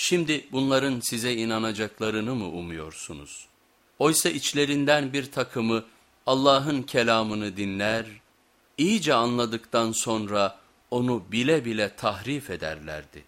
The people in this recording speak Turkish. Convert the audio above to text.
Şimdi bunların size inanacaklarını mı umuyorsunuz? Oysa içlerinden bir takımı Allah'ın kelamını dinler, iyice anladıktan sonra onu bile bile tahrif ederlerdi.